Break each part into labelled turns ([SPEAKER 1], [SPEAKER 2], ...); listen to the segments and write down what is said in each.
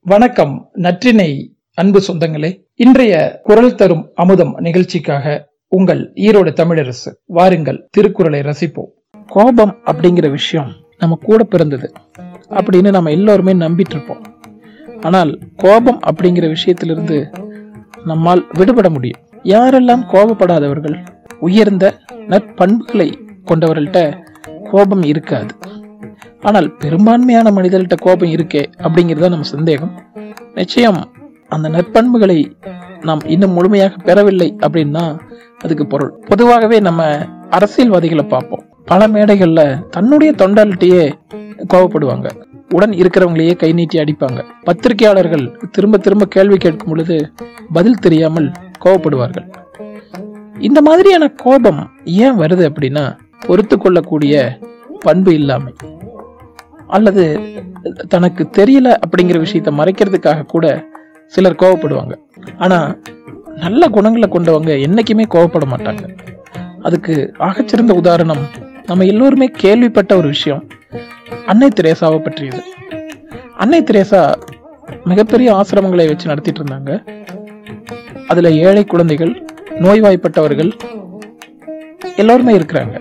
[SPEAKER 1] வணக்கம் நற்றினை அன்பு சொந்தங்களே. இன்றைய குரல் தரும் அமுதம் நிகழ்ச்சிக்காக உங்கள் ஈரோடு தமிழரசு வாருங்கள் திருக்குறளை ரசிப்போம். கோபம் அப்படிங்கிற விஷயம் நம்ம கூட பிறந்தது அப்படின்னு நம்ம எல்லோருமே நம்பிட்டு இருப்போம் ஆனால் கோபம் அப்படிங்கிற விஷயத்திலிருந்து நம்மால் விடுபட முடியும். யாரெல்லாம் கோபப்படாதவர்கள் உயர்ந்த நற்பண்புகளை கொண்டவர்கள்ட்ட கோபம் இருக்காது. ஆனால் பெரும்பான்மையான மனிதர்கள்ட்ட கோபம் இருக்கே அப்படிங்கிறது நம்ம சந்தேகம். நிச்சயம் அந்த நற்பண்புகளை நாம் இன்னும் முழுமையாக பெறவில்லை அப்படின்னா அதுக்கு பொருள். பொதுவாகவே நம்ம அரசியல்வாதிகளை பார்ப்போம். பல மேடைகளில் தன்னுடைய தொண்டர்கிட்டயே கோவப்படுவாங்க உடன் இருக்கிறவங்களையே கை நீட்டி அடிப்பாங்க. பத்திரிகையாளர்கள் திரும்ப திரும்ப கேள்வி கேட்கும் பொழுது பதில் தெரியாமல் கோவப்படுவார்கள் இந்த மாதிரியான கோபம் ஏன் வருது அப்படின்னா பொறுத்து கொள்ளக்கூடிய பண்பு இல்லாமை. அல்லது தனக்கு தெரியல அப்படிங்கிற விஷயத்த மறைக்கிறதுக்காக கூட சிலர் கோவப்படுவாங்க. ஆனா நல்ல குணங்களை கொண்டவங்க என்னைக்குமே கோவப்பட மாட்டாங்க. அதுக்கு ஆகச்சிறந்த உதாரணம் நம்ம எல்லோருமே கேள்விப்பட்ட ஒரு விஷயம் அன்னை திரேசாவை பற்றியது. அன்னை திரேசா மிகப்பெரிய ஆசிரமங்களை வச்சு நடத்திட்டு இருந்தாங்க. அதுல ஏழை குழந்தைகள் நோய்வாய்ப்பட்டவர்கள் எல்லோருமே இருக்கிறாங்க.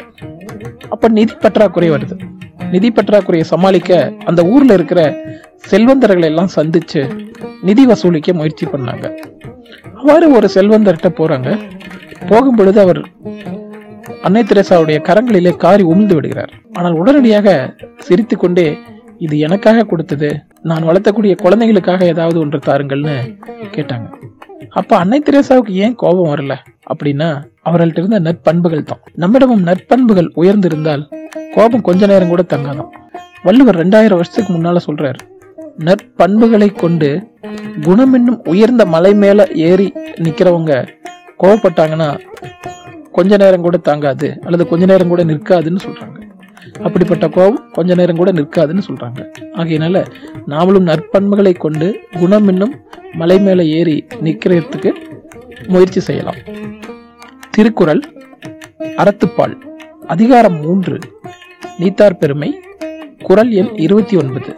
[SPEAKER 1] அப்ப நிதி பற்றாக்குறை வருது. நிதி பற்றாக்குறையை சமாளிக்க அந்த ஊர்ல இருக்கிற செல்வந்தர்களை எல்லாம் சந்திச்சு நிதி வசூலிக்க முயற்சி பண்ணாங்க. அவ்வாறு ஒரு செல்வந்தர்கிட்ட போறாங்க. போகும் பொழுது அவர் அன்னை தெரேசாவுடைய கரங்களிலே காரி உமிழ்ந்து விடுகிறார். ஆனால் உடனடியாக சிரித்து கொண்டே இது எனக்காக கொடுத்தது. நான் வளர்த்தக்கூடிய குழந்தைகளுக்காக ஏதாவது ஒன்று தாருங்கள்னு கேட்டாங்க. அப்ப அன்னை தெரேசாவுக்கு ஏன் கோபம் வரல? அப்படின்னா அவர்கள்ட்ட இருந்த நற்பண்புகள் தான். நம்மிடமும் நற்பண்புகள் உயர்ந்திருந்தால் கோபம் கொஞ்ச நேரம் கூட தங்காதான் வள்ளுவர் ரெண்டாயிரம் வருஷத்துக்கு முன்னால சொல்றாரு நற்பண்புகளை கொண்டு குணம் என்னும் உயர்ந்த மலை மேல ஏறி நிக்கிறவங்க கோவப்பட்டாங்கன்னா கொஞ்ச நேரம் கூட தாங்காது அல்லது கொஞ்ச நேரம் கூட நிற்காதுன்னு சொல்றாங்க. அப்படிப்பட்ட கோபம் கொஞ்ச நேரம் கூட நிற்காதுன்னு சொல்றாங்க. ஆகையினால நாமளும் நற்பண்புகளை கொண்டு குணம் இன்னும் மலை மேல ஏறி நிக்கிறதுக்கு முயற்சி செய்யலாம். திருக்குறள் அறத்துப்பால் அதிகாரம் மூன்று நீத்தார் பெருமை குரல் எண் இருபத்தி ஒன்பது.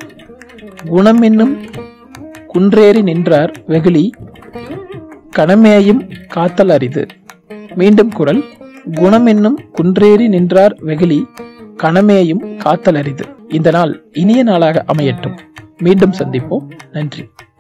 [SPEAKER 1] குணம் என்னும் குன்றேறி நின்றார் வெகுளி கணமேயும் காத்தல் அரிது. மீண்டும் குரல் குணம் என்னும் குன்றேறி நின்றார் வெகுளி கணமேயும் காத்தல் அரிது. இந்த நாள் இனிய நாளாக அமையட்டும். மீண்டும் சந்திப்போம். நன்றி.